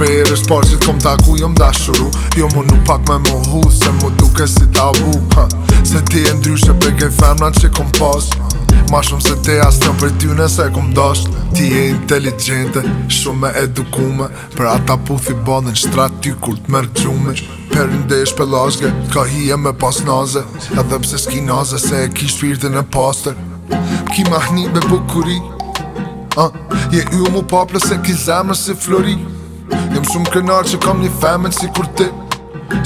perës parë që t'kom taku jom dashuru Jo mu nuk pak me mu hu Se mu duke si tabu ha, Se ti e ndryshe për gej femna që kom pas Ma shumë se te as të për tyne se kom dasht Ti e inteligente, shumë e edukume Për ata puthi bodhen shtrat ty kur t'merë gjume Per në desh për lasge, ka hije me pas naze Edhe pse s'ki naze se e ki shpirti në poster Ki ma hni be bukuri uh, Je ju mu pa se ki zemër si flori Jem shumë krenar që kam një femen si kur ti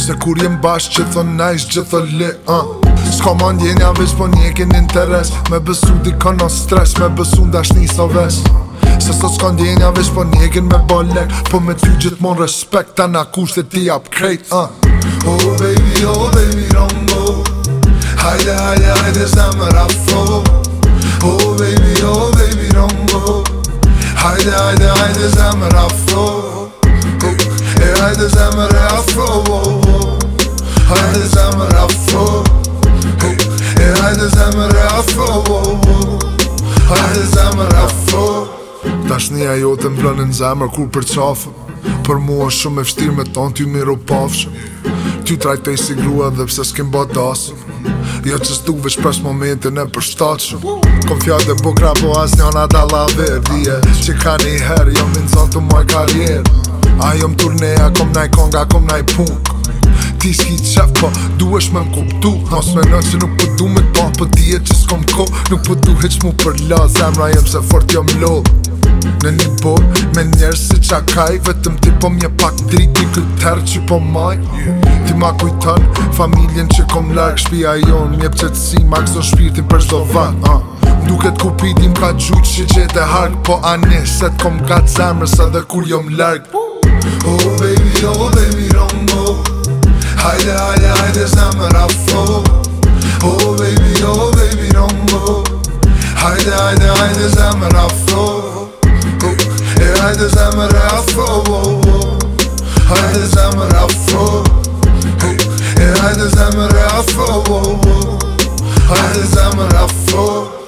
Se kur jem bashkë që thon nice që le uh. Ska ma ndjenja veç po një interes Me besu di ka në stres, me besu nda shni sa ves Se sot s'ka ndjenja veç po një me bolek Po me ty gjithë mon respekt, ta na kusht e ti ap krejt uh. Oh baby, oh baby, don't go Hajde, hajde, hajde, s'na më rafo Oh baby, oh baby, don't go Hajde, hajde, hajde, s'na më rafo Hajde zemër e afro Hajde zemër e afro E hajde zemër e afro Hajde zemër e afro Ta shnija jo të mblënë në zemër kur për qafë Për mua shumë e fështirë me tonë t'ju miru pafshëm Ty trajtej si grua dhe pse s'kim bat asë Jo që s'tuk veç pres momentin e përshtatëshëm shtatë Kom fja dhe bukra po as njona dalave Dije që ka një herë jo minë zonë të moj karjerë Ajo më turneja, a kom naj konga, a kom naj punk Ti s'ki qef, po duesh me m'kuptu Mos me nënë që nuk pëtu po me t'pa, po dhije që s'kom ko Nuk pëtu po heq mu për la, zemra jem se fort jom lo Në një bor, me njerë si qa kaj Vetëm ti po mje pak drit këtë këtër që po maj Ti ma kujtan, familjen që kom lak Shpia jon, mje pëqet si ma këso shpirtin për shdo van uh. Duket kupitim ka gjuq që gjete hark Po anis, se t'kom gat zemrë sa dhe kur jom lark Oh baby, oh baby, don't go Haydi haydi haydi sen raffo Oh baby, oh baby, don't go Haydi haydi haydi sen raffo E haydi sen raffo Haydi sen raffo E haydi sen raffo Haydi sen raffo